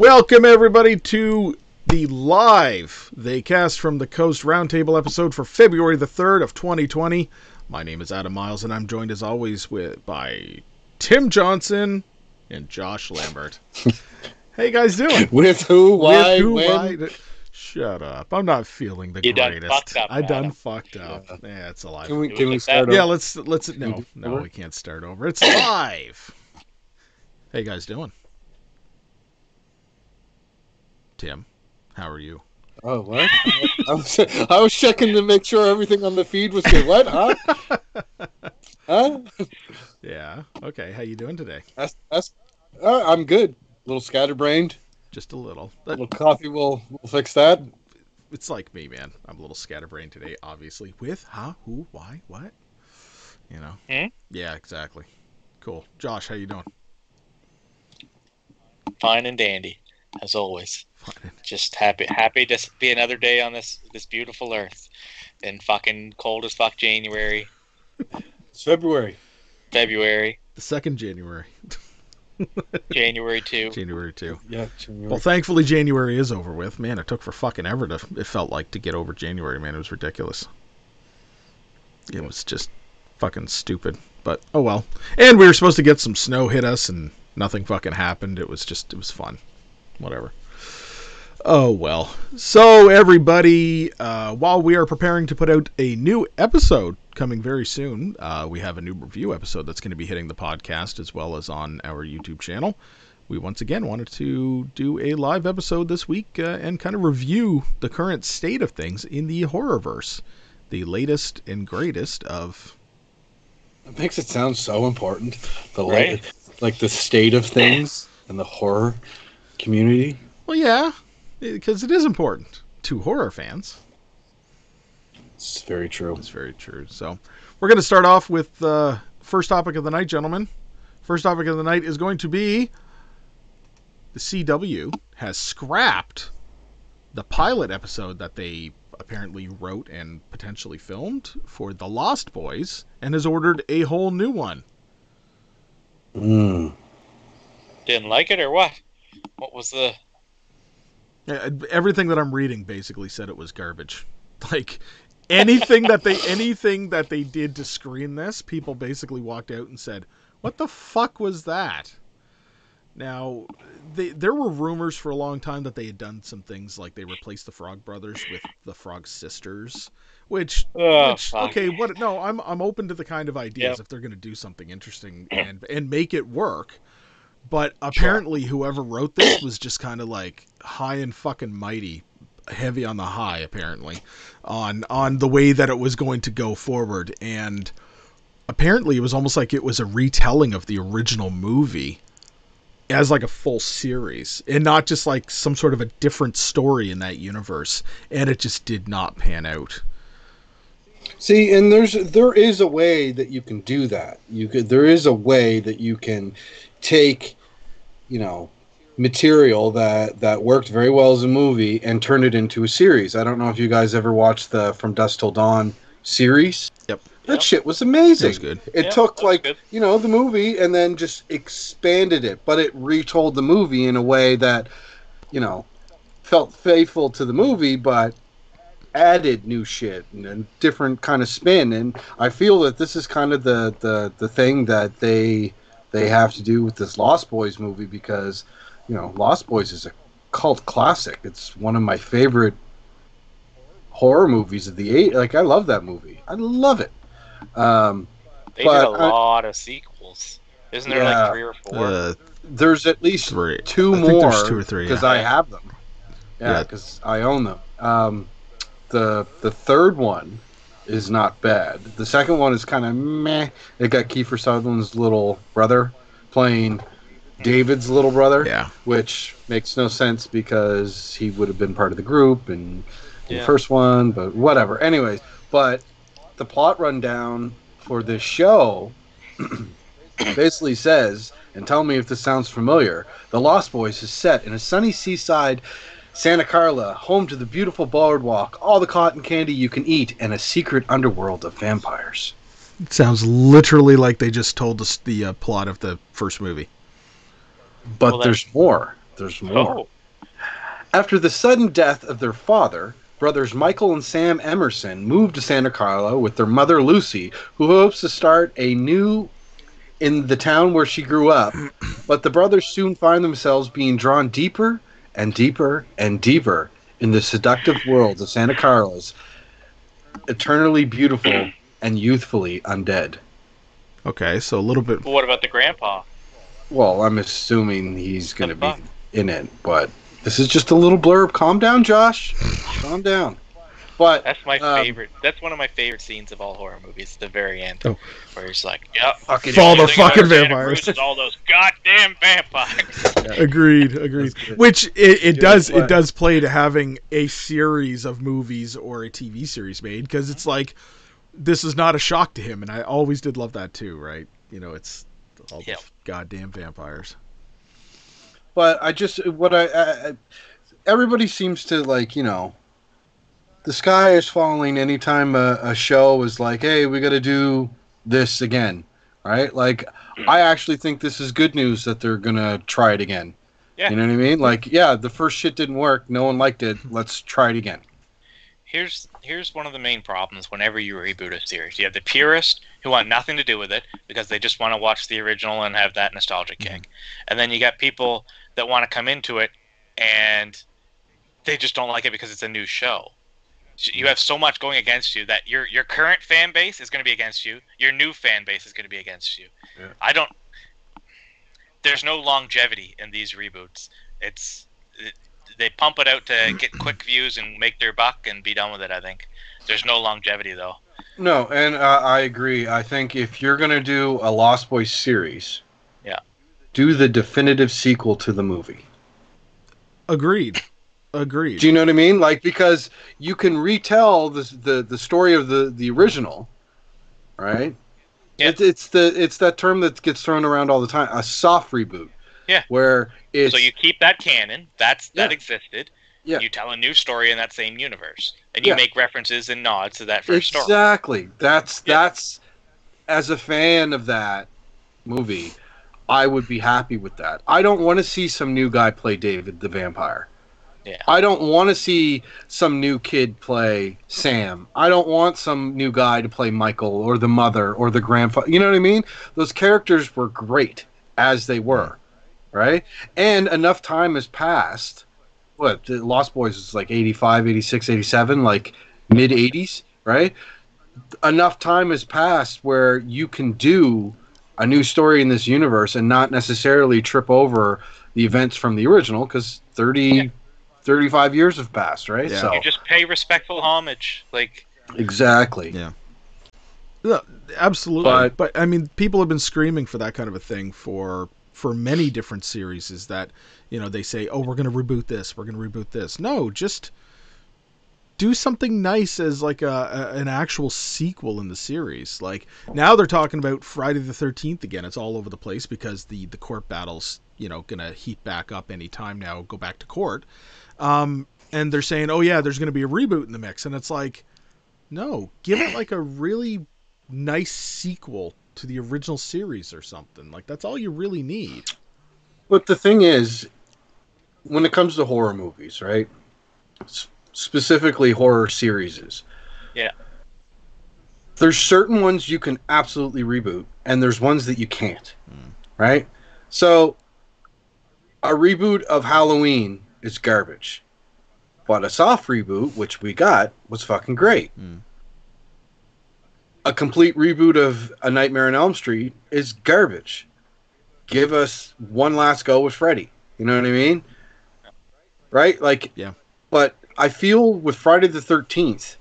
Welcome everybody to the live They Cast from the Coast Roundtable episode for February the 3rd of 2020. My name is Adam Miles and I'm joined as always with by Tim Johnson and Josh Lambert. How you guys doing? With who? Why? With who, when? why? Shut up. I'm not feeling the You done greatest. fucked up, I done Adam. fucked up. Yeah, it's alive. Can we can we start? that. Yeah, let's let's no no we can't start over. It's live. How you guys doing? Tim, how are you? Oh what? I was I was checking to make sure everything on the feed was good. What? Huh? Huh? Yeah. Okay. How you doing today? That's that's. Uh, I'm good. A little scatterbrained. Just a little. A little coffee will will fix that. it's like me, man. I'm a little scatterbrained today, obviously. With huh, who, why, what? You know. Hmm? Yeah. Exactly. Cool. Josh, how you doing? Fine and dandy, as always. Fine. Just happy, happy to be another day on this this beautiful earth. In fucking cold as fuck January, It's February. February, The second January. January two. January two. Yeah. January. Well, thankfully January is over with. Man, it took for fucking ever to. It felt like to get over January. Man, it was ridiculous. It was just fucking stupid. But oh well. And we were supposed to get some snow hit us, and nothing fucking happened. It was just it was fun. Whatever. Oh well. So everybody, uh, while we are preparing to put out a new episode coming very soon, uh, we have a new review episode that's going to be hitting the podcast as well as on our YouTube channel we once again wanted to do a live episode this week uh, and kind of review the current state of things in the horrorverse, the latest and greatest of. it makes it sound so important. The Right. like, like the state of things and the horror community. Well, yeah, because it is important to horror fans. It's very true. It's very true. So, we're going to start off with the uh, first topic of the night, gentlemen. First topic of the night is going to be the CW has scrapped the pilot episode that they apparently wrote and potentially filmed for The Lost Boys and has ordered a whole new one. Mm. Didn't like it or what? What was the? Uh, Everything that I'm reading basically said it was garbage. Like anything that they anything that they did to screen this, people basically walked out and said, "What the fuck was that?" Now, they, there were rumors for a long time that they had done some things like they replaced the Frog Brothers with the Frog Sisters, which, Oh, which okay, what? No, I'm I'm open to the kind of ideas Yep. if they're going to do something interesting and and make it work. But apparently, whoever wrote this was just kind of like high and fucking mighty, heavy on the high. Apparently, on on the way that it was going to go forward, and apparently, it was almost like it was a retelling of the original movie as like a full series, and not just like some sort of a different story in that universe. And it just did not pan out. See, and there's there is a way that you can do that. You could there is a way that you can take, you know, material that that worked very well as a movie and turned it into a series. I don't know if you guys ever watched the From Dusk Till Dawn series. Yep. That Yep. shit was amazing. It was good. It Yeah, took like good. you know the movie and then just expanded it, but it retold the movie in a way that you know felt faithful to the movie, but added new shit and a different kind of spin. And I feel that this is kind of the the the thing that they they have to do with this Lost Boys movie because you know Lost Boys is a cult classic. It's one of my favorite horror movies of the eight. Like I love that movie. I love it. Um, They But did a I- lot of sequels. Isn't there Yeah. like three or four? Uh, there's at least three. two I more there's two or three, because yeah. I have them. Yeah, Yeah. because I own them. Um, the the third one is not bad. The second one is kind of meh. It got Kiefer Sutherland's little brother playing David's little brother, Yeah. which makes no sense because he would have been part of the group and the first one, but whatever. Anyways, but the plot rundown for this show basically says, and tell me if this sounds familiar, The Lost Boys is set in a sunny seaside Santa Carla, home to the beautiful boardwalk, all the cotton candy you can eat, and a secret underworld of vampires. It sounds literally like they just told us the uh, plot of the first movie. But Well, there's more. There's more. Oh, After the sudden death of their father, brothers Michael and Sam Emerson moved to Santa Carla with their mother Lucy, who hopes to start a new in the town where she grew up. But the brothers soon find themselves being drawn deeper and deeper and deeper in the seductive world of Santa Carla's eternally beautiful and youthfully undead. Okay, so a little bit. but what about the grandpa? Well, I'm assuming he's going to be in it, but this is just a little blurb. Calm down, Josh. Calm down. But That's my Um, favorite. That's one of my favorite scenes of all horror movies. The very end, Oh. where he's like, "Yep, fucking Fall the only thing I fucking vampires. All those goddamn vampires. Agreed, agreed. Which it, it does play. it does play to having a series of movies or a TV series made because it's like this is not a shock to him, and I always did love that too, right? You know, it's all Yep. The goddamn vampires. but I just what I, I I- everybody seems to like you know the sky is falling anytime a, a show is like hey we got to do this again right? Like I actually think this is good news that they're gonna try it again. Yeah. you know what I mean? Like yeah the first shit didn't work. No one liked it. Let's try it again here's here's one of the main problems whenever you reboot a series. You have the purists who want nothing to do with it because they just want to watch the original and have that nostalgia mm-hmm. kick. And then you got people that want to come into it and they just don't like it because it's a new show. You have so much going against you that your your current fan base is going to be against you. Your new fan base is going to be against you. Yeah. I don't. There's no longevity in these reboots. It's it, they pump it out to get quick views and make their buck and be done with it. I think there's no longevity though. No, and uh, I agree. I think if you're gonna do a Lost Boys series, Yeah. do the definitive sequel to the movie. Agreed, agreed. Do you know what I mean? Like because you can retell the the, the story of the the original, right? Yeah. It's, it's the it's that term that gets thrown around all the time. A soft reboot. Yeah. Where so you keep that canon. That's that Yeah. existed. Yeah. You tell a new story in that same universe, and you Yeah. make references and nods to that first story. exactly. That's Yeah. that's as a fan of that movie, I would be happy with that. I don't want to see some new guy play David the vampire. Yeah. I don't want to see some new kid play Sam. I don't want some new guy to play Michael or the mother or the grandfather. You know what I mean? Those characters were great as they were, right? And enough time has passed. What, the Lost Boys is like 85, 86, 87, like mid 80s, right? Enough time has passed where you can do a new story in this universe and not necessarily trip over the events from the original because 30 Yeah. 35 years have passed right Yeah. so You just pay respectful homage. Like exactly Yeah. Yeah, absolutely. But- But, I mean, people have been screaming for that kind of a thing for for many different series. Is that you know they say, oh, we're going to reboot this, we're going to reboot this. No, just do something nice as like a, a an actual sequel in the series. Like now they're talking about Friday the Thirteenth again. It's all over the place because the the court battles you know going to heat back up any time now. Go back to court. Um, and they're saying, oh yeah, there's going to be a reboot in the mix, and it's like, no, give it like a really nice sequel to the original series or something. Like that's all you really need. but the thing is when it comes to horror movies right S- specifically horror series Yeah. there's certain ones you can absolutely reboot and there's ones that you can't Mm. right so a reboot of halloween is garbage but a soft reboot which we got was fucking great Mm. A complete reboot of a nightmare on elm street is garbage give us one last go with freddy you know what i mean right like Yeah. but i feel with friday the 13th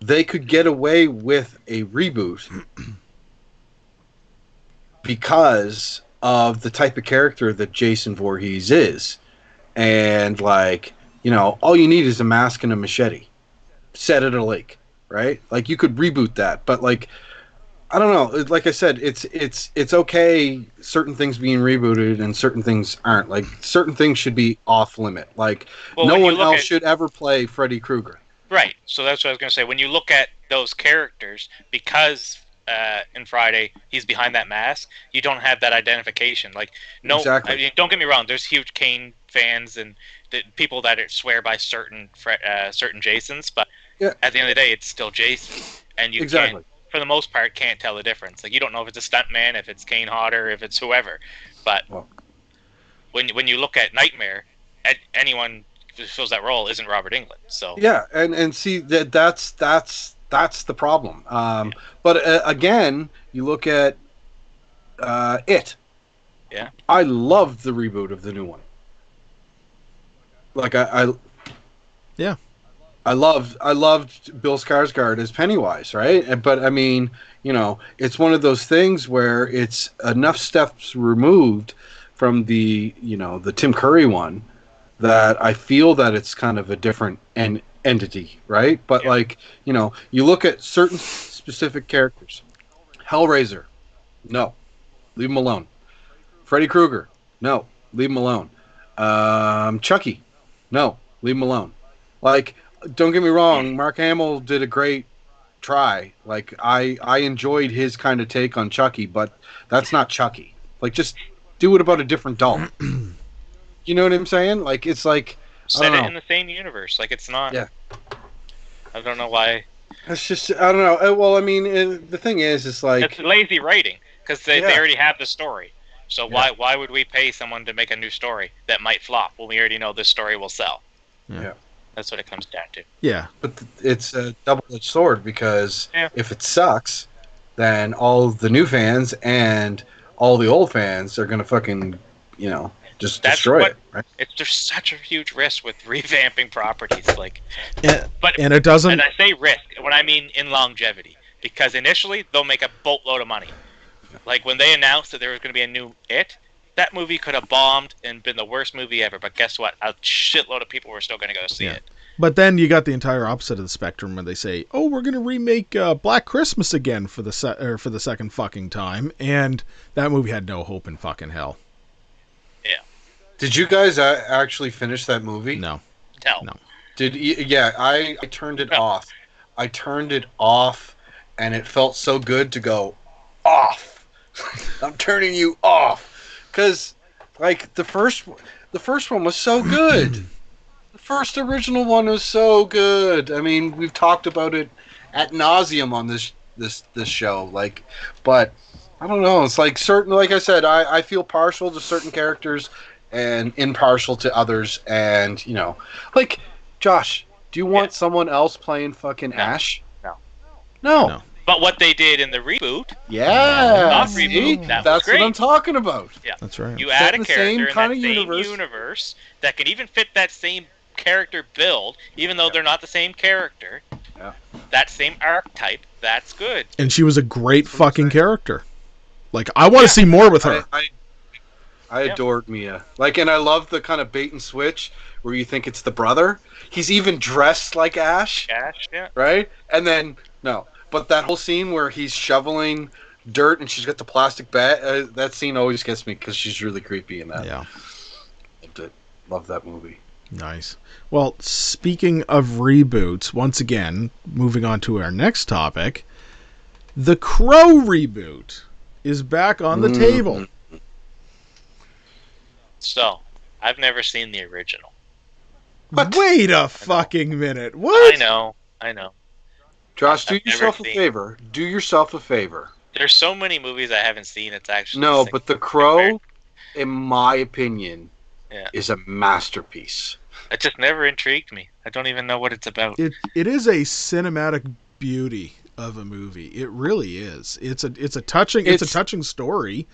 they could get away with a reboot because of the type of character that Jason Voorhees is. And like, you know, all you need is a mask and a machete. Set at a lake, right? Like you could reboot that, but like I don't know. Like I said, it's it's it's okay. Certain things being rebooted and certain things aren't. Like certain things should be off limit. Like Well, no one else at- should ever play Freddy Krueger. Right. So that's what I was going to say. When you look at those characters, because uh, in Friday he's behind that mask, you don't have that identification. Like, no, Exactly. I mean, don't get me wrong. There's huge Kane fans and the people that swear by certain uh, certain Jasons, but Yeah. at the end of the day, it's still Jason, and you exactly. can't, for the most part, can't tell the difference. Like, you don't know if it's a stuntman, if it's Kane Hodder, if it's whoever. But Well- when when you look at Nightmare, at anyone who fills that role isn't Robert Englund. So Yeah, and and see that that's that's that's the problem. Um, but uh, again, you look at uh, it. Yeah. I loved the reboot of the new one. Like I, I Yeah. I loved I loved Bill Skarsgård as Pennywise, right? But I mean, you know, it's one of those things where it's enough steps removed from the you know the Tim Curry one that I feel that it's kind of a different en- entity, right? But Yeah. like you know, you look at certain specific characters. Hellraiser, no, leave him alone. Freddy Krueger, no, leave him alone. Um, Chucky, no, leave him alone. Like, don't get me wrong, Mark Hamill did a great try. Like, I I enjoyed his kind of take on Chucky, but that's not Chucky. Like, just do it about a different doll. you know what I'm saying? Like, it's like set don't it know. in the same universe. Like it's not. Yeah. I don't know why. it's just I don't know. Uh, Well, I mean, uh, the thing is, it's like it's lazy writing because they, they already have the story. So why why would we pay someone to make a new story that might flop when we already know this story will sell? Yeah. Yeah. That's what it comes down to. Yeah. But th- it's a double-edged sword because Yeah. if it sucks, then all the new fans and all the old fans are gonna fucking, you know, just That's destroy what- it. Right? It's just such a huge risk with revamping properties. Like, And, but and it doesn't. and I say risk when I mean in longevity because initially they'll make a boatload of money. Like when they announced that there was going to be a new It, that movie could have bombed and been the worst movie ever. But guess what? A shitload of people were still going to go see Yeah. it. But then you got the entire opposite of the spectrum when they say, "Oh, we're going to remake uh, Black Christmas again for the se- or for the second fucking time," and that movie had no hope in fucking hell. Yeah. Did you guys a- actually finish that movie? No. Tell. No. Did y- yeah? I, I turned it No. off. I turned it off, and it felt so good to go off. I'm turning you off because, like the first, the first one was so good. the first original one was so good. I mean, we've talked about it at nauseum on this this this show. Like, but I don't know. It's like certain, like I said, I I feel partial to certain characters and impartial to others, and you know, like Josh, do you want Yeah. someone else playing fucking No. Ash? No. No. No. But what they did in the reboot, Yeah. Not see? reboot, that was That's what. I'm talking about. Yeah, That's right. you Set add in a the same character in kinda that same universe. universe. that can even fit that same character build, even though they're not the same character. Yeah. That same archetype, that's good. and she was a great That's fucking character. Like I want to Yeah. see more with her. I, I, I Yeah. adored Mia. Like, and I love the kind of bait and switch where you think it's the brother. He's even dressed like Ash, Ash, yeah. right? And then no, but that whole scene where he's shoveling dirt and she's got the plastic bat. Uh, that scene always gets me because she's really creepy in that. yeah. Loved it. Love that movie. Nice. Well, speaking of reboots, once again, moving on to our next topic, the Crow reboot is back on the Mhm. table. So, I've never seen the original. What? Wait a fucking minute. What? I know, I know. Josh, do I've yourself a seen- favor. Do yourself a favor. There's so many movies I haven't seen. It's actually No, sick. but The Crow, in my opinion, Yeah. is a masterpiece. it just never intrigued me. I don't even know what it's about. It it is a cinematic beauty of a movie. It really is. It's a it's a touching it's, It's- a touching story.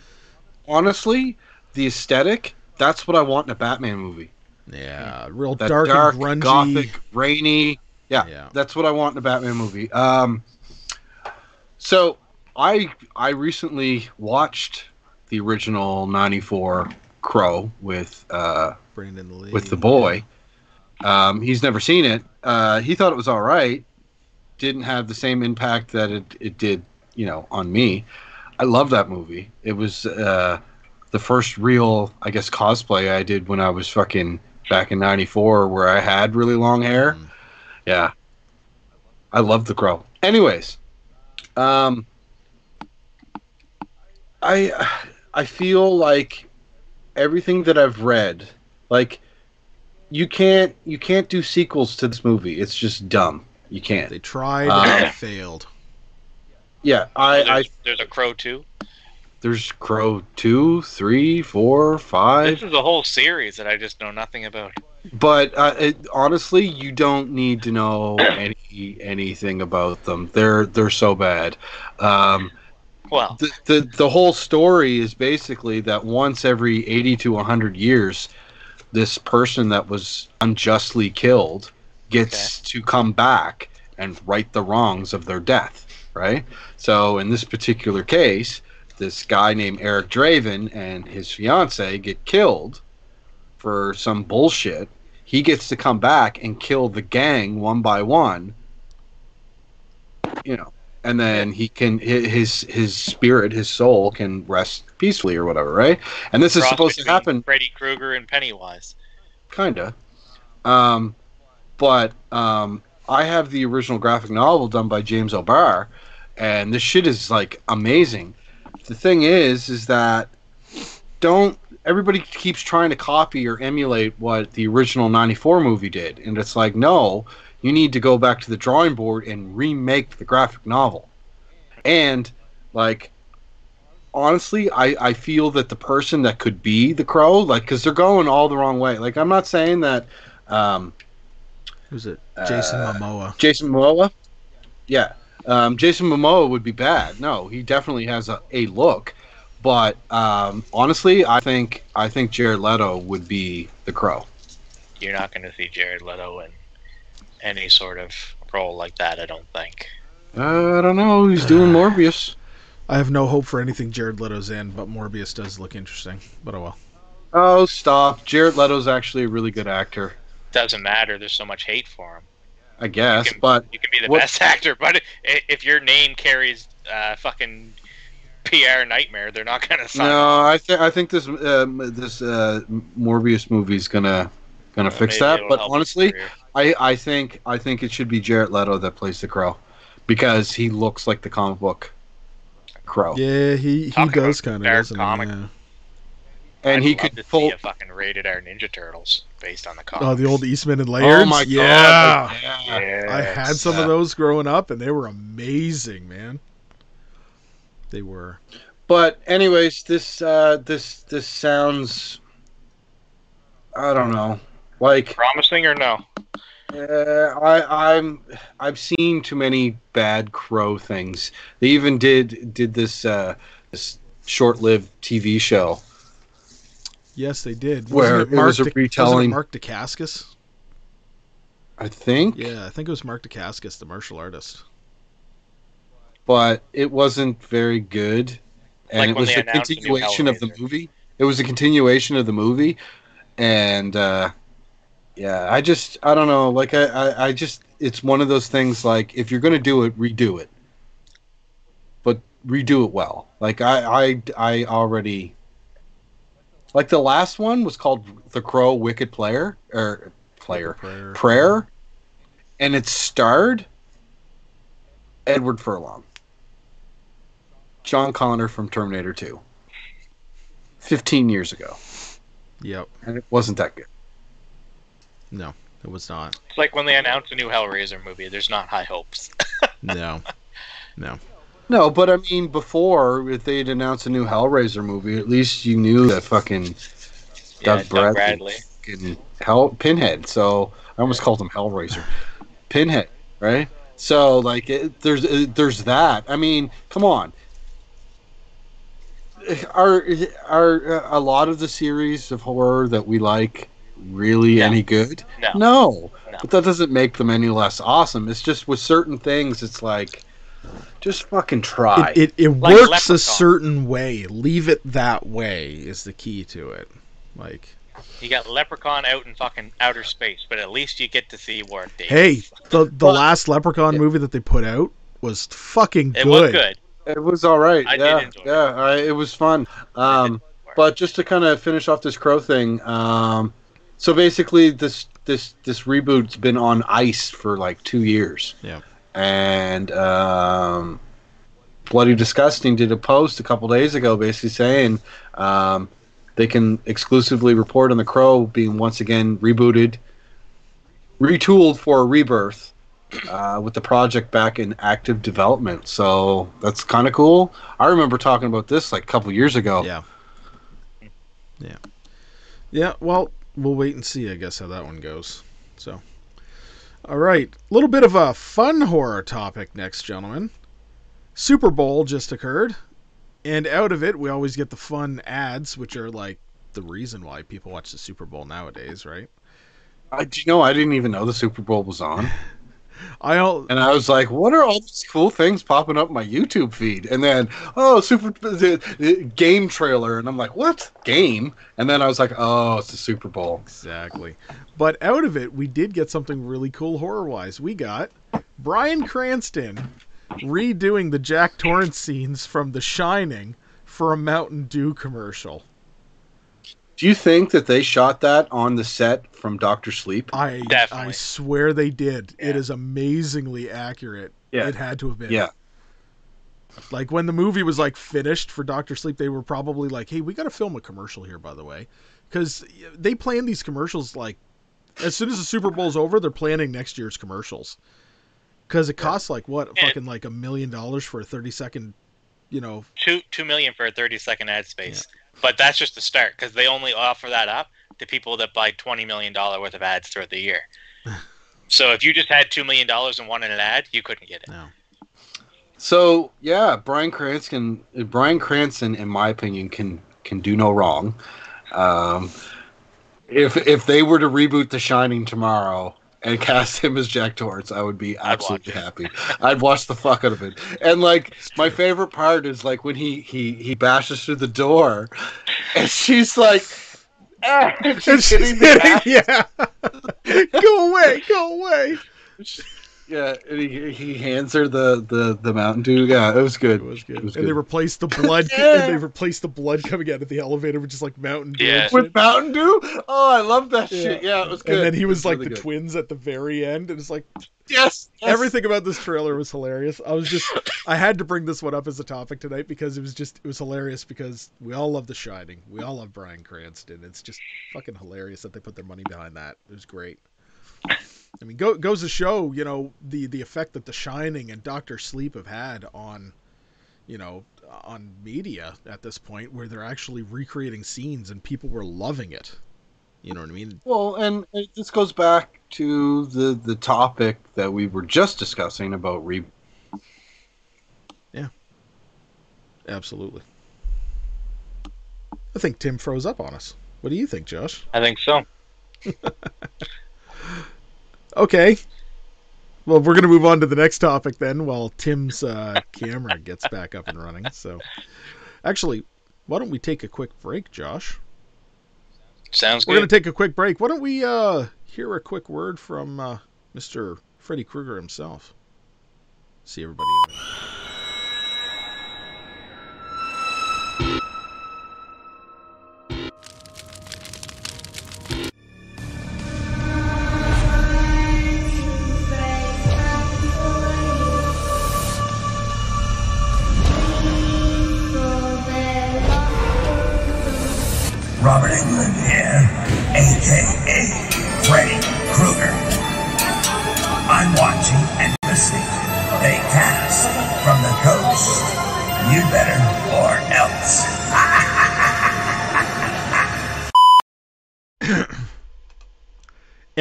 Honestly, the aesthetic, that's what I want in a Batman movie. Yeah, real That dark, dark, and grungy. gothic, rainy. Yeah. Yeah. That's what I want in a Batman movie. Um, so I I recently watched the original '94 Crow with uh, Brandon Lee. with the boy. Um, he's never seen it. Uh, he thought it was all right. Didn't have the same impact that it, it did, you know, on me. I love that movie. It was uh, the first real, I guess, cosplay I did when I was fucking back in '94, where I had really long hair. Mm. Yeah, I love the Crow. Anyways, um, I I feel like everything that I've read, like you can't you can't do sequels to this movie. It's just dumb. You can't. They tried Uh, and failed. Yeah, I, I there's, there's a Crow too. there's Crow two, three, four, five. This is a whole series that I just know nothing about. But uh, it, honestly, you don't need to know any anything about them. They're they're so bad. Um, Well, the, the the whole story is basically that once every 80 to 100 years this person that was unjustly killed gets to come back and right the wrongs of their death right so in this particular case this guy named Eric Draven and his fiance get killed for some bullshit he gets to come back and kill the gang one by one you know and then he can his his spirit his soul can rest peacefully or whatever right? And this is supposed to happen Freddy Krueger and Pennywise. kinda. Um but um i have the original graphic novel done by james o'barr and this shit is like amazing. The thing is is that don't everybody keeps trying to copy or emulate what the original 94 movie did and it's like no you need to go back to the drawing board and remake the graphic novel and like honestly i i feel that the person that could be the crow like because they're going all the wrong way like i'm not saying that um Who's it? Jason uh, Momoa. Jason Momoa. Yeah, um, Jason Momoa would be bad. No, he definitely has a, a look, but um, honestly, I think I think Jared Leto would be the Crow. You're not going to see Jared Leto in any sort of role like that. I don't think. Uh, I don't know. He's doing Morbius. I have no hope for anything Jared Leto's in, but Morbius does look interesting. But oh well. Oh, stop! Jared Leto's actually a really good actor, Doesn't matter. There's so much hate for him. I guess. can- But You can be the What- best actor, but if your name carries uh, fucking PR nightmare, they're not going to sign. no, I think I think this um, this uh, Morbius movie's gonna gonna Uh, fix that. But honestly. I, I think I think it should be Jared Leto that plays the Crow, because he looks like the comic book Crow, Yeah, he he Talking does kind of dark doesn't comic. he? Yeah. and I'd he love could to pull. see a fucking rated R Ninja Turtles based on the comic. Oh, the old Eastman and Laird. Oh my yeah. god! Yeah. I had some of those growing up, and they were amazing, man. They were. But anyways, this uh, this this sounds. I don't know. Like Promising or no? uh, I I'm I've seen too many bad crow things. They even did did this uh, this short-lived TV show. Yes, they did. Where Wasn't it was a Mark retelling- Wasn't it Mark Dacascos? I think, Yeah, I think it was Mark Dacascos, the martial artist. But it wasn't very good. And Like it was a announced the new continuation of the movie. It was a continuation of the movie, and uh, yeah, I just I don't know. Like I, I I just it's one of those things. Like if you're gonna do it, redo it, but redo it well. Like I I I already like the last one was called The Crow Wicked Player or Player Prayer. Prayer, and it starred Edward Furlong, John Connor from Terminator 2, 15 years ago, Yep. and it wasn't that good. No, it was not. It's like when they announce a new Hellraiser movie. There's not high hopes. No. No. No, but I mean, before if they'd announced a new Hellraiser movie, at least you knew that fucking yeah, Doug Bradley, Bradley. fucking Hell Pinhead. So I almost called him Hellraiser, Pinhead, right? So like, it, there's uh, there's that. I mean, come on. Are are uh, a lot of the series of horror that we like really No. any good? No. No. No. But that doesn't make them any less awesome. It's just with certain things, it's like, just fucking try. It, it, it Like works Leprechaun. a certain way. Leave it that way is the key to it. Like, You got Leprechaun out in fucking outer space, but at least you get to see where Dave. hey, the the Well, last Leprechaun yeah. movie that they put out was fucking it was good. It was all right. I did yeah, it. yeah, I, it was fun. Um, but just to kind of finish off this crow thing, um, so basically this this this reboot's been on ice for like two years. Yeah. And um, Bloody Disgusting did a post a couple days ago, basically saying um, they can exclusively report on the Crow being once again rebooted, retooled for a rebirth. Uh, with the project back in active development, so that's kind of cool. I remember talking about this like a couple years ago. Yeah. Yeah. Yeah, well, we'll wait and see, I guess, how that one goes. So, all right. A little bit of a fun horror topic next, gentlemen. Super Bowl just occurred, and out of it, we always get the fun ads, which are like the reason why people watch the Super Bowl nowadays, right? I, do you know, I didn't even know the Super Bowl was on. I all And I was like, what are all these cool things popping up my YouTube feed? And then, oh, Super the, the game trailer. And I'm like, what? Game? And then I was like, oh, it's the Super Bowl. Exactly. But out of it, we did get something really cool horror wise. We got Bryan Cranston redoing the Jack Torrance scenes from The Shining for a Mountain Dew commercial. Do you think that they shot that on the set from Doctor Sleep? I Definitely. I swear they did. It Yeah. is amazingly accurate. Yeah. It had to have been. Yeah. Like when the movie was like finished for Doctor Sleep, they were probably like, "Hey, we got to film a commercial here, by the way," because they plan these commercials like as soon as the Super Bowl's over, they're planning next year's commercials. Because it costs like what, And- fucking like a million dollars for a thirty second, you know? Two two million for a thirty second ad space, but that's just the start because they only offer that up to people that buy twenty million dollar worth of ads throughout the year. so if you just had two million dollars and wanted an ad, you couldn't get it. No. So yeah, Bryan Cranston. Bryan Cranston, in my opinion, can can do no wrong. Um, if if they were to reboot The Shining tomorrow and cast him as Jack Torrance, I would be I'd absolutely happy. I'd watch the fuck out of it. And like my favorite part is like when he he he bashes through the door, and she's like. "Ah," and And she's she's hitting hitting- yeah. go away, go away. Yeah, and he, he hands her the, the, the Mountain Dew. Yeah, it was good. It was good. It was and they good. replaced the blood. Yeah. And they replaced the blood coming out of the elevator with just like Mountain Dew. Yeah. With Mountain Dew? Oh, I love that shit. Yeah, it was good. And then he It was like really the good. twins at the very end, and it's like Yes, yes. everything about this trailer was hilarious. I was just, I had to bring this one up as a topic tonight because it was just, it was hilarious because we all love The Shining, we all love Bryan Cranston. It's just fucking hilarious that they put their money behind that. It was great. I mean, go, goes to show, you know, the the effect that The Shining and Doctor Sleep have had on, you know, on media at this point, where they're actually recreating scenes and people were loving it. You know what I mean? Well, and it, this goes back to the the topic that we were just discussing about re. Yeah. Absolutely. I think Tim froze up on us. What do you think, Josh? I think so. Okay. Well, we're going to move on to the next topic then while Tim's uh, camera gets back up and running. So, actually, why don't we take a quick break, Josh? Sounds good We're going to take a quick break. Why don't we uh, hear a quick word from uh, Mr. Freddy Krueger himself? See everybody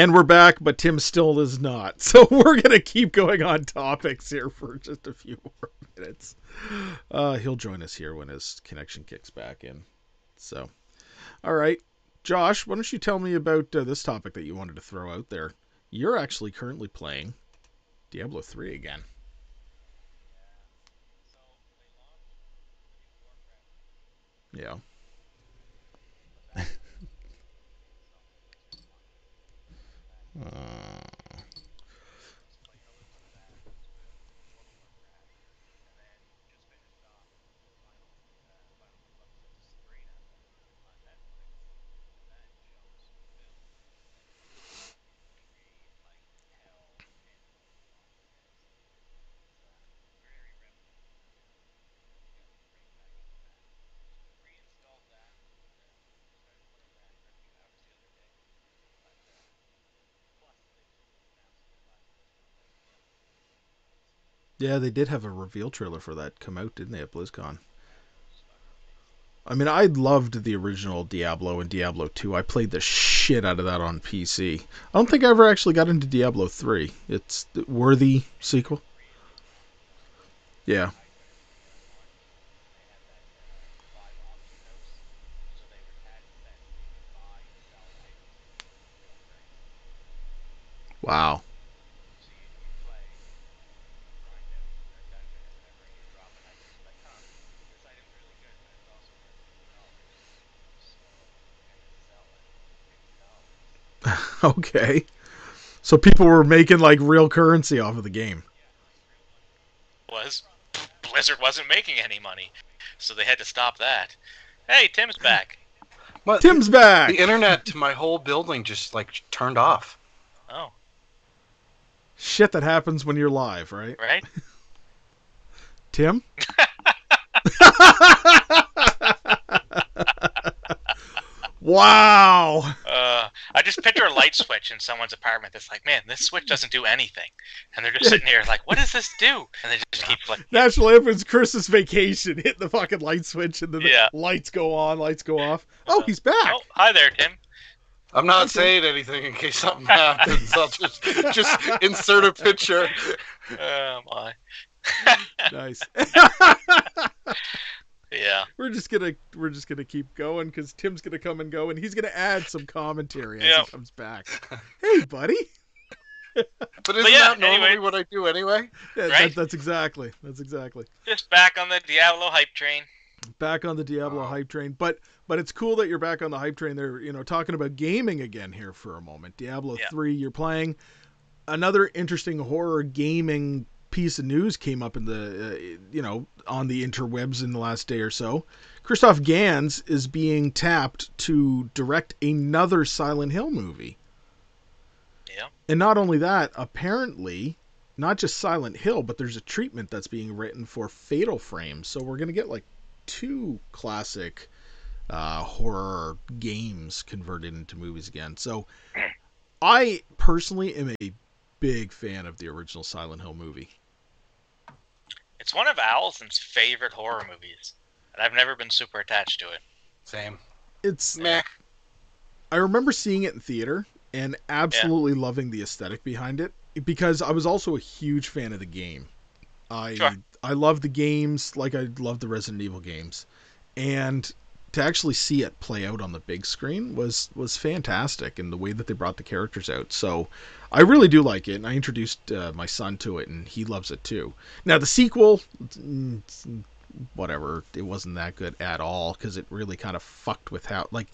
And we're back, but Tim still is not. So we're going to keep going on topics here for just a few more minutes. Uh, he'll join us here when his connection kicks back in. So, all right. Josh, why don't you tell me about uh, this topic that you wanted to throw out there? You're actually currently playing Diablo 3 again. Yeah. Uh, yeah, they did have a reveal trailer for that come out, didn't they, at BlizzCon? I mean, I loved the original Diablo and Diablo 2. I played the shit out of that on PC. I don't think I ever actually got into Diablo 3. It's worthy sequel. Yeah. Wow. okay. So people were making like real currency off of the game. Was Blizzard wasn't making any money, so they had to stop that. Hey, Tim's back. But Tim's back. the internet to my whole building just like turned off. Oh, Shit that happens when you're live, right? right. Tim? Wow. Uh, I just picture a light switch in someone's apartment that's like, man, this switch doesn't do anything, and they're just sitting here like, what does this do? And they just keep flicking. National Anthem's Christmas Vacation. Hit the fucking light switch and then Yeah. the lights go on, lights go off. Oh, he's back. Oh, hi there, Tim. I'm not saying anything in case something happens. I'll just just insert a picture. Oh my. Nice. Yeah. we're just gonna we're just gonna keep going because Tim's gonna come and go and he's gonna add some commentary as Yeah. he comes back. Hey, buddy. But isn't yeah, that normally anyway. what I do anyway? Yeah, Right? that, that's exactly that's exactly. Just back on the Diablo hype train. back on the Diablo Wow. hype train. But but it's cool that you're back on the hype train. They're you know, talking about gaming again here for a moment. Diablo Yeah. three, you're playing. Another interesting horror gaming piece of news came up in the, uh, you know, on the interwebs in the last day or so. Christophe Gans is being tapped to direct another Silent Hill movie. Yeah. And not only that, apparently, not just Silent Hill, but there's a treatment that's being written for Fatal Frame. So we're gonna get like two classic uh, horror games converted into movies again. So I personally am a big fan of the original Silent Hill movie. It's one of Allison's favorite horror movies, and I've never been super attached to it. Same. It's Meh. I remember seeing it in theater and absolutely loving the aesthetic behind it because I was also a huge fan of the game. I Sure. I love the games like I love the Resident Evil games, and to actually see it play out on the big screen was was fantastic, and the way that they brought the characters out. So I really do like it, and I introduced uh, my son to it, and he loves it too. Now the sequel, mm, whatever, it wasn't that good at all because it really kind of fucked with how like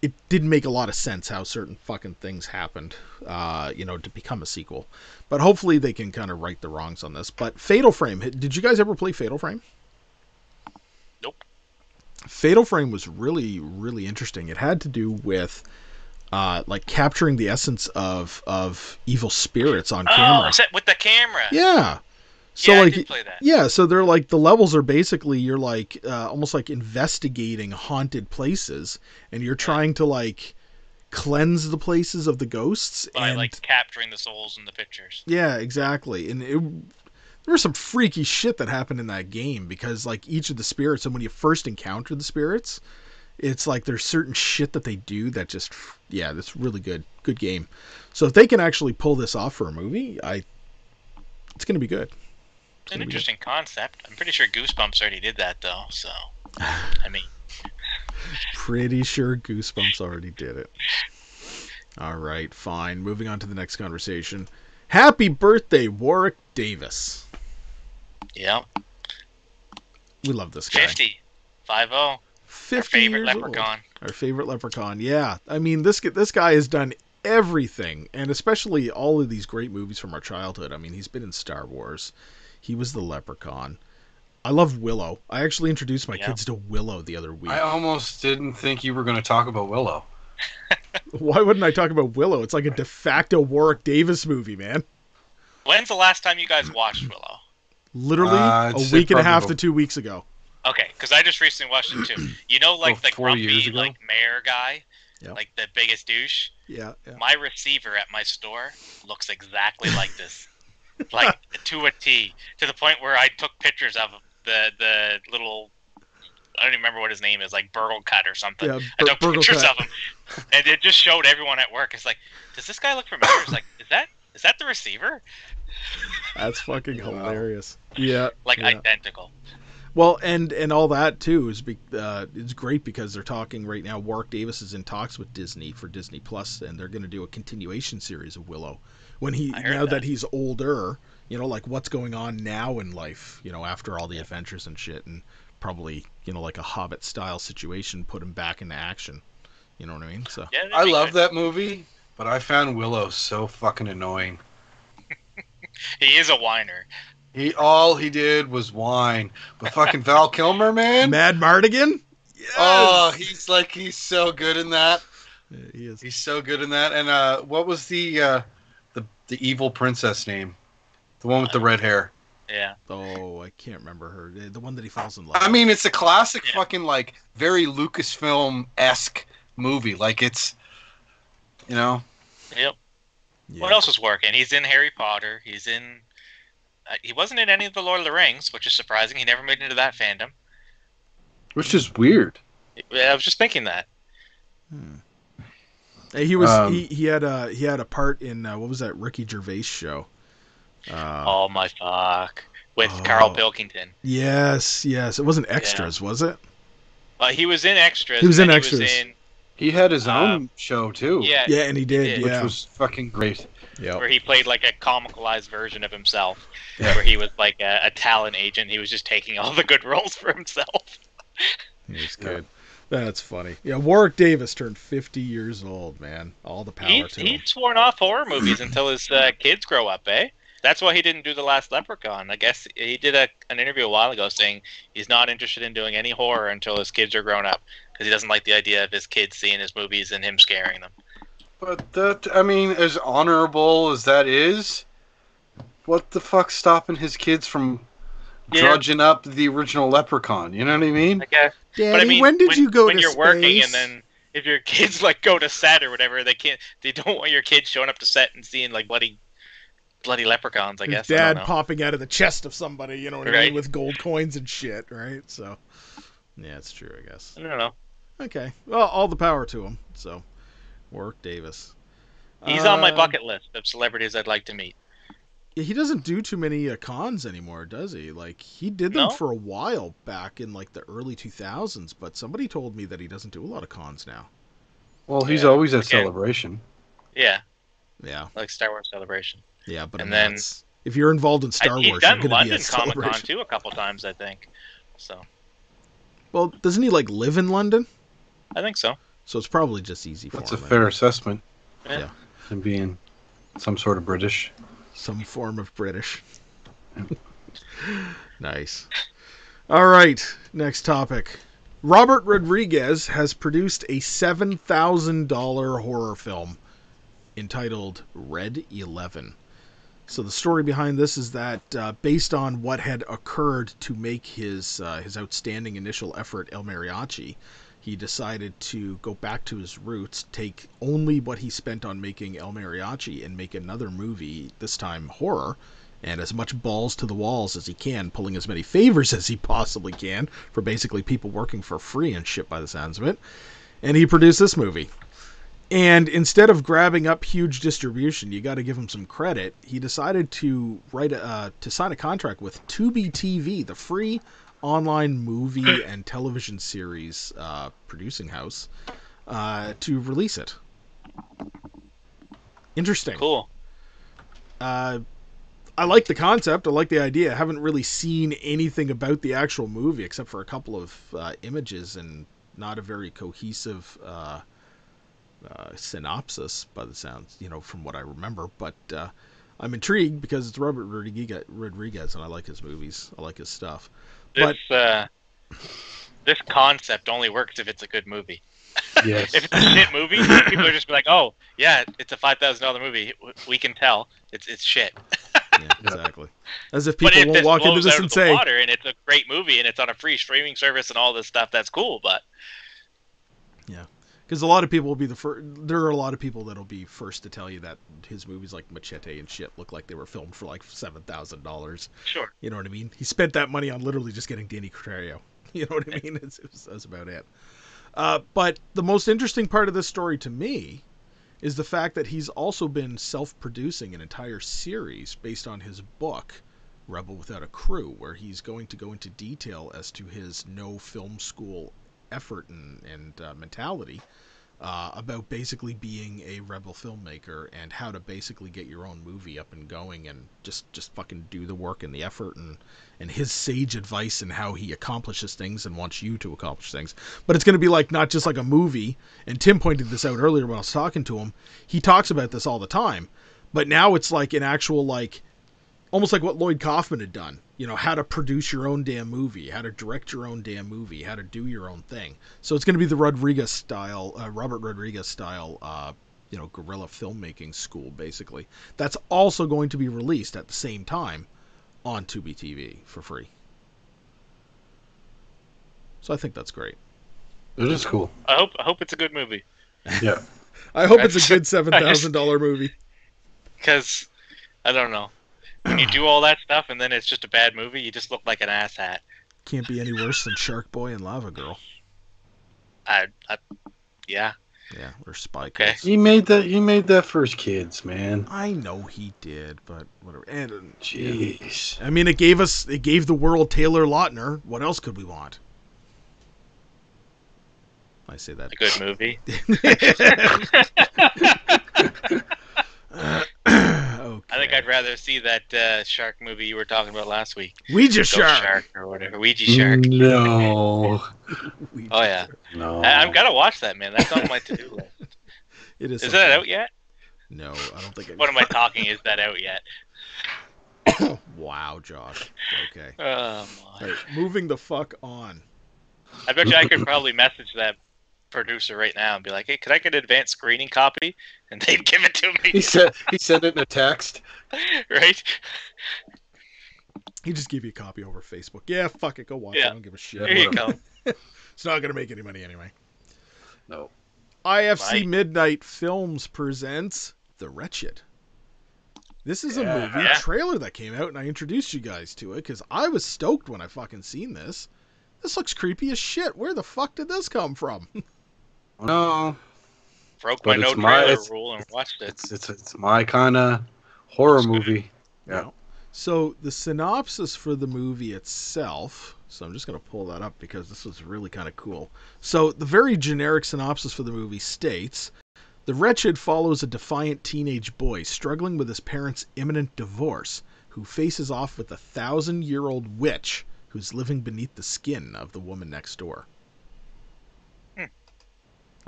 it didn't make a lot of sense how certain fucking things happened, uh, you know, to become a sequel. But hopefully they can kind of right the wrongs on this. But Fatal Frame, did you guys ever play Fatal Frame? Fatal Frame was really, really interesting. It had to do with uh, like capturing the essence of of evil spirits on Oh, camera. with the camera? Yeah. So Yeah, I like did play that. yeah, so they're like the levels are basically you're like uh, almost like investigating haunted places, and you're trying to like cleanse the places of the ghosts. By and like capturing the souls in the pictures. yeah, exactly. And it, there was some freaky shit that happened in that game because like each of the spirits, and when you first encounter the spirits, it's like there's certain shit that they do that just yeah, that's really good, good game. So if they can actually pull this off for a movie, I it's gonna be good. It's an gonna good. interesting concept. I'm pretty sure Goosebumps already did that though. So, I mean, pretty sure Goosebumps already did it. All right, fine. Moving on to the next conversation. Happy birthday, Warwick Davis. Yep. We love this guy. 50. 5 0. Our favorite years old. leprechaun. Our favorite leprechaun. Yeah. I mean, this this guy has done everything, and especially all of these great movies from our childhood. I mean, he's been in Star Wars. He was the leprechaun. I love Willow. I actually introduced my Yeah. kids to Willow the other week. I almost didn't think you were going to talk about Willow. Why wouldn't I talk about Willow? It's like a de facto Warwick Davis movie, man. When's the last time you guys watched Willow? Literally Uh, a week and a half to two weeks ago. Okay, because I just recently watched it too. You know, like Oh, the four grumpy, like mayor guy, Yep. like the biggest douche. Yeah, yeah. My receiver at my store looks exactly like this, like to a T, to the point where I took pictures of the the little. I don't even remember what his name is, like Burglekutt or something. Yeah, I Bur- took pictures Burgle of him, and it just showed everyone at work. It's like, does this guy look familiar? It's like, is that is that the receiver? That's fucking Wow. hilarious. Yeah. Like yeah. identical. Well, and and all that too is be, uh, it's great because they're talking right now. Warwick Davis is in talks with Disney for Disney Plus, and they're going to do a continuation series of Willow. When he now that. that. he's older, you know, like what's going on now in life, you know, after all the adventures and shit, and probably you know like a Hobbit style situation, put him back into action. You know what I mean? So Yeah, I love good. that movie, but I found Willow so fucking annoying. He is a whiner. He all he did was whine. But fucking Val Kilmer, man. Madmartigan. Yes! Oh, he's like he's so good in that. Yeah, he is. He's so good in that. And uh, what was the uh, the the evil princess name? The one with the red hair. Yeah. Oh, I can't remember her. The- The one that he falls in love. I mean, it's a classic Yeah. fucking like very Lucasfilm esque movie. Like it's, you know, Yep. Yeah. What else was working? He's in Harry Potter. He's in. Uh, he wasn't in any of the Lord of the Rings, which is surprising. He never made it into that fandom. which is weird. I was just thinking that. Hey, He was Um, he, he had a he had a part in uh, what was that Ricky Gervais show? Uh, oh my fuck! With Oh. Carl Pilkington. Yes, yes. It wasn't extras, was it? Uh, he was in extras. He was in extras. He was in, He had his own Um, show too. yeah, Yeah, and he did. did. which Yeah. was fucking great. Yep. where he played like a comicalized version of himself, Yeah. where he was like a, a talent agent. He was just taking all the good roles for himself. He's Yeah. good. That's funny. Yeah, Warwick Davis turned 50 years old, man. All the power He's, to him. he's sworn off horror movies until his uh, kids grow up, eh? That's why he didn't do the last Leprechaun. I guess he did a, an interview a while ago saying he's not interested in doing any horror until his kids are grown up because he doesn't like the idea of his kids seeing his movies and him scaring them. But that, I mean, as honorable as that is, what the fuck's stopping his kids from Yeah. drudging up the original Leprechaun? You know what I mean? I guess. Daddy, but I mean, when did when, you go when to you're working space? and then if your kids like go to set or whatever, they can't. They don't want your kids showing up to set and seeing like bloody, bloody leprechauns. I His guess. I dad don't know. popping out of the chest of somebody, you know what I mean, with gold coins and shit, right? So, yeah, it's true, I guess. I don't know. Okay, well, all the power to him. So, Warwick Davis. He's on my Uh, bucket list of celebrities I'd like to meet. He doesn't do too many uh, cons anymore, does he? Like he did them No? for a while back in like the early 2000s, but somebody told me that he doesn't do a lot of cons now. Well, he's Yeah, always at okay. Celebration. Yeah, Yeah, like Star Wars Celebration. yeah, but And I mean, then- if you're involved in Star I, he's Wars, you're done going to be London Comic Con too a couple times, I think. So Well, doesn't he like live in London? I think so. So it's probably just easy for That's him. a I fair guess. assessment. Yeah. Yeah. Him being some sort of British. Some form of British. nice. All right, next topic. Robert Rodriguez has produced a $7,000 horror film entitled Red 11. So the story behind this is that uh, based on what had occurred to make his uh, his outstanding initial effort El Mariachi, he decided to go back to his roots, take only what he spent on making El Mariachi and make another movie, this time horror, and as much balls to the walls as he can, pulling as many favors as he possibly can for basically people working for free and shit by the sounds of it. And he produced this movie. And instead of grabbing up huge distribution, you got to give him some credit. He decided to write a, uh, to sign a contract with Tubi TV, the free online movie and television series uh, producing house uh, to release it. Interesting. Cool. Uh, I like the concept. I like the idea. I haven't really seen anything about the actual movie except for a couple of uh, images and not a very cohesive uh, uh, synopsis by the sounds, you know, from what I remember. But uh, I'm intrigued because it's Robert Rodriguez, Rodriguez, and I like his movies. I like his stuff. This uh, this concept only works if it's a good movie. Yes. If it's a shit movie, people are just be like, "Oh, yeah, it's a five thousand dollar movie. We can tell it's it's shit." Yeah, exactly. As if people if won't walk into blows this out and of the say, water and it's a great movie and it's on a free streaming service and all this stuff, that's cool. But because a lot of people will be the first. There are a lot of people that'll be first to tell you that his movies like Machete and shit look like they were filmed for like seven thousand dollars. sure, You know what I mean? He spent that money on literally just getting Danny Trejo. You know what I mean? It's, it's, that's about it. Uh, but the most interesting part of this story to me is the fact that he's also been self-producing an entire series based on his book, Rebel Without a Crew, where he's going to go into detail as to his no film school effort and, and uh, mentality uh, about basically being a rebel filmmaker and how to basically get your own movie up and going and just just fucking do the work and the effort and and his sage advice and how he accomplishes things and wants you to accomplish things. But it's going to be like not just like a movie. And Tim pointed this out earlier when I was talking to him. He talks about this all the time, but now it's like an actual like almost like what Lloyd Kaufman had done. You know, how to produce your own damn movie, how to direct your own damn movie, how to do your own thing. So it's going to be the Rodriguez style, uh, Robert Rodriguez style, uh, you know, guerrilla filmmaking school, basically. That's also going to be released at the same time on Tubi TV for free. So I think that's great. It is cool. I hope I hope it's a good movie Yeah. I hope it's a good seven thousand dollar movie. because I don't know. When you do all that stuff and then it's just a bad movie, you just look like an asshat. Can't be any worse than Sharkboy and Lavagirl. I, I yeah. Yeah, or Spy Okay. He made that. He made that for his kids, man. I know he did, but whatever. And uh, yeah. Jeez. I mean, it gave us, it gave the world Taylor Lautner. What else could we want? I say that. A good movie. okay. I think I'd rather see that uh, shark movie you were talking about last week. Ouija Ghost shark. or whatever. Ouija shark. No. Ouija Oh yeah. No. I, I've got to watch that man. That's on my to-do list. It is. Is something- that out yet? No, I don't think. It... What am I talking? Is that out yet? wow, Josh. Okay. Oh my. Right, moving the fuck on. I bet you I could probably message that producer right now and be like, "Hey, could I get an advanced screening copy?" And they'd give it to me. He me, said he sent it in a text. right? He just gave you a copy over Facebook. Yeah, fuck it. Go watch it. I don't give a shit. There you go. It's not gonna make any money anyway. No. IFC Right. Midnight Films presents The Wretched. This is a movie Yeah. trailer that came out, and I introduced you guys to it because I was stoked when I fucking seen this. This looks creepy as shit. Where the fuck did this come from? No. Broke But my no it's my- trailer rule and watched it. It's it's it's my kind of horror movie. Yeah. So the synopsis for the movie itself. So I'm just gonna pull that up because this was really kind of cool. So the very generic synopsis for the movie states. The Wretched follows a defiant teenage boy struggling with his parents' imminent divorce, who faces off with a thousand year old witch who's living beneath the skin of the woman next door.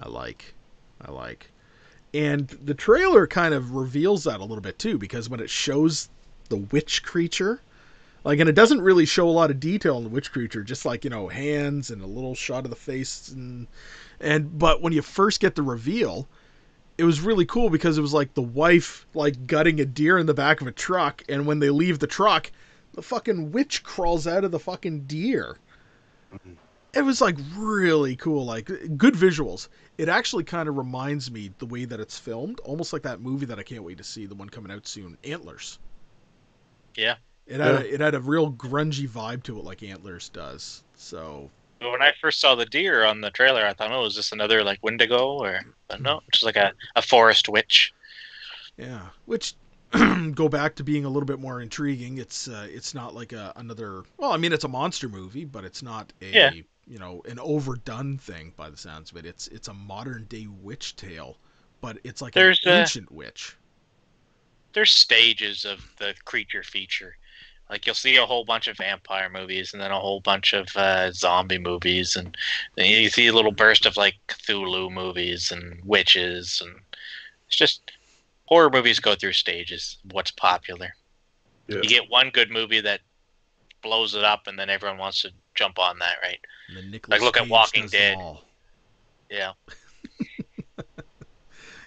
I like. I like. And the trailer kind of reveals that a little bit too, because when it shows the witch creature, like, and it doesn't really show a lot of detail on the witch creature, just like, you know, hands and a little shot of the face. And, and, but when you first get the reveal, it was really cool because it was like the wife, like, gutting a deer in the back of a truck. And when they leave the truck, the fucking witch crawls out of the fucking deer. Mm-hmm. It was like really cool, like good visuals. It actually kind of reminds me the way that it's filmed, almost like that movie that I can't wait to see, the one coming out soon, Antlers. Yeah. It had a, it had a real grungy vibe to it, like Antlers does. So when I first saw the deer on the trailer, I thought, "Oh, is this another like Wendigo?" Or but no, it's just like a, a forest witch. yeah, which go back to being a little bit more intriguing. It's uh, it's not like a, another. Well, I mean, it's a monster movie, but it's not a Yeah. You know an overdone thing by the sounds of it. It's it's a modern day witch tale, but it's like There's, an uh, ancient witch. there's stages of the creature feature. Like you'll see a whole bunch of vampire movies, and then a whole bunch of uh, zombie movies, and then you see a little burst of like Cthulhu movies and witches, and it's just horror movies go through stages. What's popular? Yeah. You get one good movie that blows it up, and then everyone wants to jump on that, right? Like look at Cage Walking Dead. Yeah,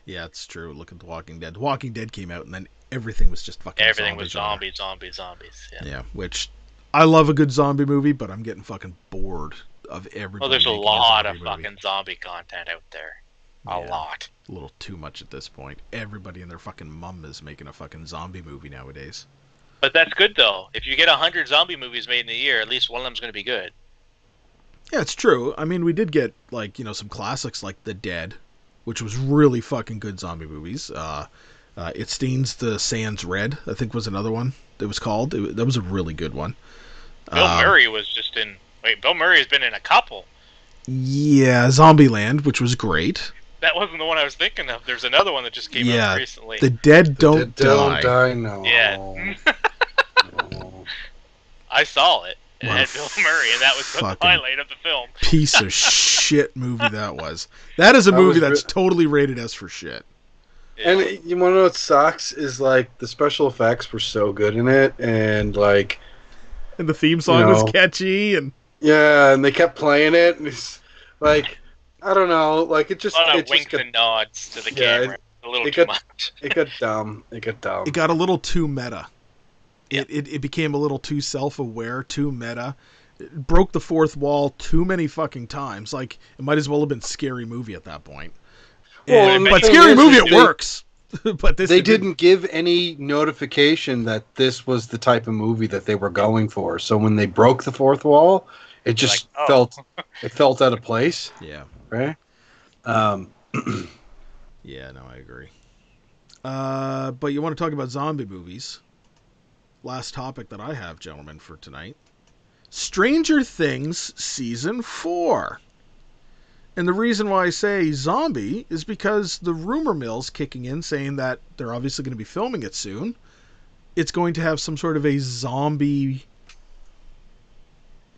Yeah, it's true. Look at The Walking Dead. Walking Dead came out, and then everything was just fucking. everything was zombie zombies, zombies, zombies. Yeah. Yeah, which I love a good zombie movie, but I'm getting fucking bored of everybody. Well, there's a lot of movie. fucking zombie content out there. A Yeah. lot. a little too much at this point. Everybody and their fucking mum is making a fucking zombie movie nowadays. But that's good though. If you get a hundred zombie movies made in a year, at least one of them's going to be good. Yeah, it's true. I mean, we did get like you know some classics like The Dead, which was really fucking good zombie movies. Uh, uh, it stains the sands red. I think was another one. It was called. It, that was a really good one. Bill Um, Murray was just in. Wait, Bill Murray has been in a couple. Yeah, Zombieland, which was great. That wasn't the one I was thinking of. There's another one that just came Yeah, out recently. The Dead Don't Dead Die. Don't die. No. Yeah. No. I saw it. It had Bill Murray, and that was the fucking- highlight of the film. Piece of shit movie that was. That is a That movie that's re- totally rated as for shit. And you want to know what sucks is like the special effects were so good in it, and like And the theme song No. was catchy, and yeah, and they kept playing it, and it's like I don't know, like it just a lot it of just winks got, and nods to the Yeah, camera. A little it too got- much. it got dumb, it got dumb. it got a little too meta. Yeah. It, it, it became a little too self-aware, too meta. It broke the fourth wall too many fucking times. Like it might as well have been scary movie at that point. Well, And- and but scary is, movie it works. but this they didn't give any notification that this was the type of movie that they were going for. So when they broke the fourth wall, it just Like, oh. felt it felt out of place, Yeah. right? Um, Yeah, no, I agree. Uh, but you want to talk about zombie movies? Last topic that I have, gentlemen, for tonight: Stranger Things season four. And the reason why I say zombie is because the rumor mill's kicking in, saying that they're obviously going to be filming it soon. It's going to have some sort of a zombie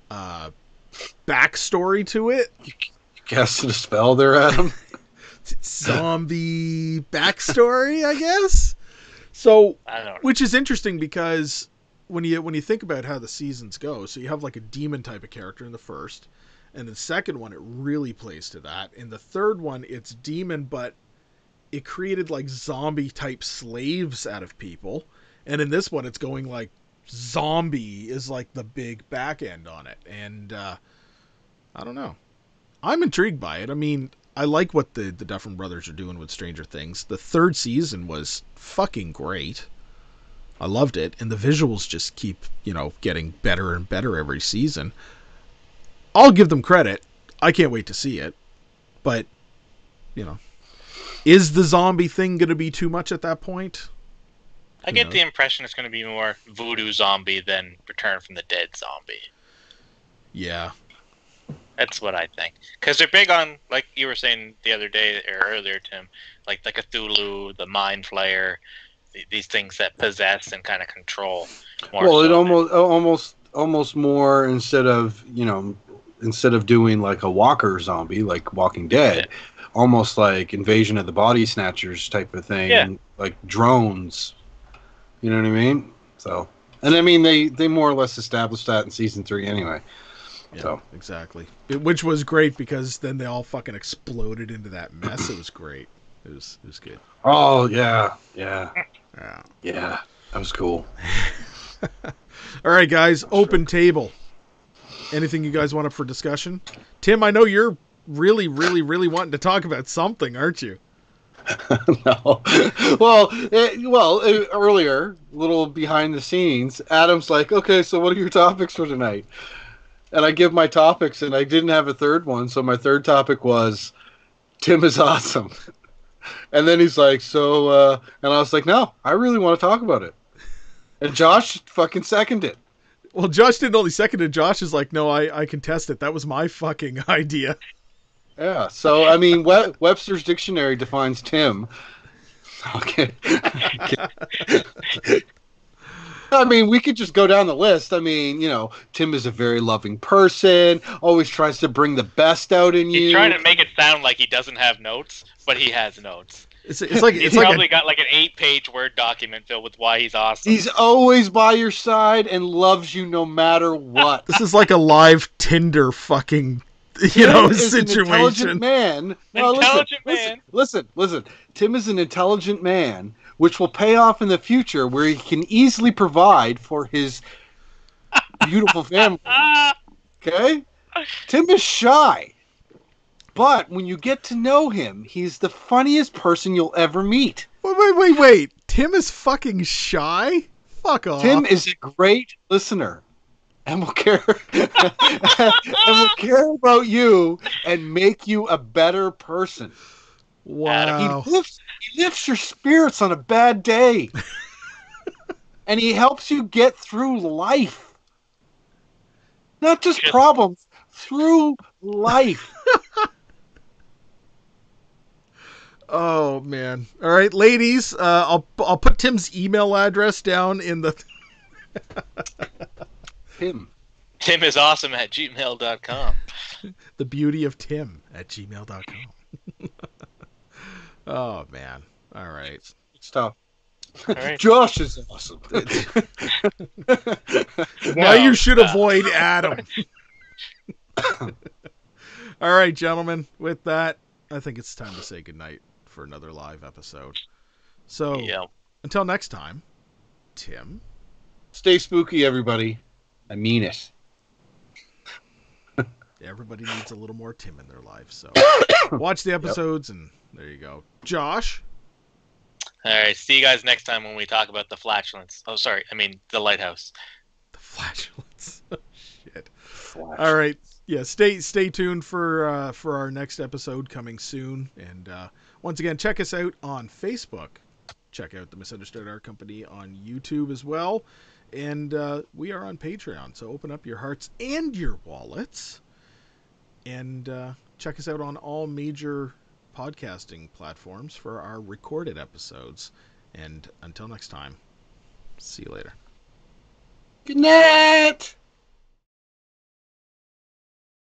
uh, backstory to it. cast a spell there, Adam. zombie backstory, I guess. So, I don't know. which is interesting because when you when you think about how the seasons go, so you have like a demon type of character in the first, and the second one it really plays to that. In the third one, it's demon, but it created like zombie type slaves out of people, and in this one, it's going like zombie is like the big back end on it, and uh, I don't know. I'm intrigued by it. I mean, I like what the the Dufferin brothers are doing with Stranger Things. The third season was fucking great. I loved it, and the visuals just keep you know getting better and better every season. I'll give them credit. I can't wait to see it, but you know, is the zombie thing going to be too much at that point? I get the impression it's going to be more voodoo zombie than Return from the Dead zombie. Yeah, That's what I think. Because they're big on, like you were saying the other day or earlier, Tim, like the Cthulhu, the Mind Flayer, th- these things that possess and kind of control. More well, it so almost uh, almost almost more instead of you know instead of doing like a walker zombie like Walking Dead, almost like Invasion of the Body Snatchers type of thing, Yeah. like drones. You know what I mean? So, and I mean they they more or less established that in season three anyway. Yeah, So. exactly. It- which was great because then they all fucking exploded into that mess. It was great. It was it was good. Oh yeah, yeah, Yeah. yeah. That was cool. All right, guys, open table. Anything you guys want up for discussion? Tim, I know you're really, really, really wanting to talk about something, aren't you? no. well, eh, well, eh, earlier, little behind the scenes, Adam's like, "Okay, so what are your topics for tonight?" And I give my topics, and I didn't have a third one, so my third topic was Tim is awesome. and then he's like, so, uh, and I was like, no, I really want to talk about it. And Josh fucking seconded it. Well, Josh didn't only second it. Josh is like, no, I, I contest it. That was my fucking idea. Yeah. So I mean, we- Webster's dictionary defines Tim. Okay. I mean, we could just go down the list. I mean, you know, Tim is a very loving person. Always tries to bring the best out in you. He's trying to make it sound like he doesn't have notes, but he has notes. It's, it's like He's it's like probably a, got like an eight-page Word document filled with why he's awesome. He's always by your side and loves you no matter what. this is like a live Tinder fucking you know Tim is an situation. intelligent man. No, Intelligent listen, man. Listen, listen, listen. Tim is an intelligent man, which will pay off in the future, where he can easily provide for his beautiful family. Okay, Tim is shy, but when you get to know him, he's the funniest person you'll ever meet. Wait, wait, wait, wait. Tim is fucking shy. Fuck off. Tim is a great listener. And will care and will care about you and make you a better person. wow. He lifts he lifts your spirits on a bad day. and he helps you get through life. Not just Just- problems, through life. Oh man. All right, ladies. Uh, I'll I'll put Tim's email address down in the. Him. Tim is awesome at gmail.com. the beauty of Tim at gmail.com. oh man. All right. tough. All right. Josh is awesome. Why you should uh, avoid Adam. All right, gentlemen. With that, I think it's time to say goodnight for another live episode. So Yeah. until next time, Tim. Stay spooky, everybody. I mean it. Everybody needs a little more Tim in their life. So watch the episodes, and there you go. Josh. All right. See you guys next time when we talk about the flatulence. Oh, sorry. I mean, the lighthouse. The flatulence. Shit. All right. Yeah. Stay stay tuned for uh, for our next episode coming soon. And uh, once again, check us out on Facebook. Check out the Misunderstood Art Company on YouTube as well. And uh, we are on Patreon. So open up your hearts and your wallets. And uh, check us out on all major podcasting platforms for our recorded episodes. And until next time, see you later. Good night.